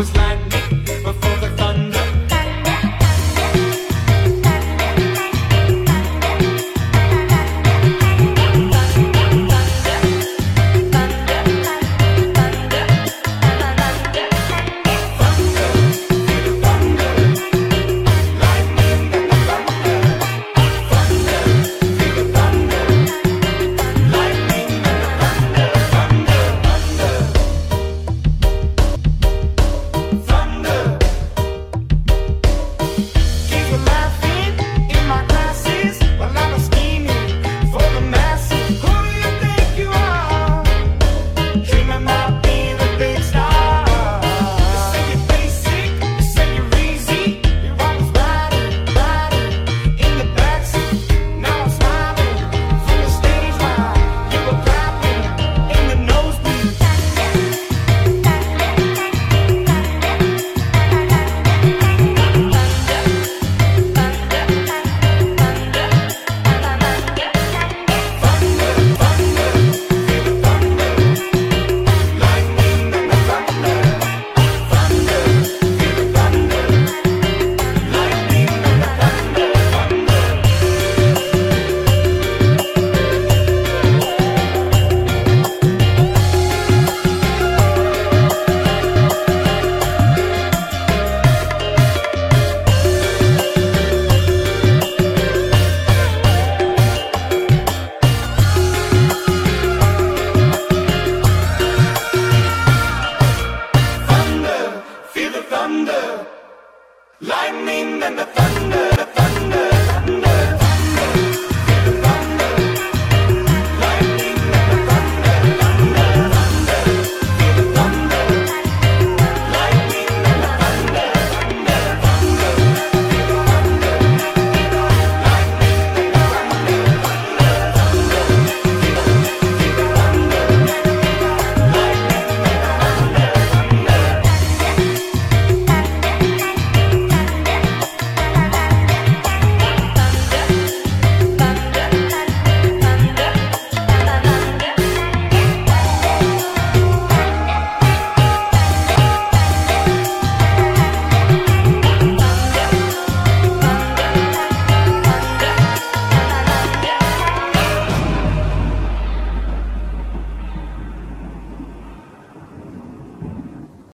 was like Remember. and the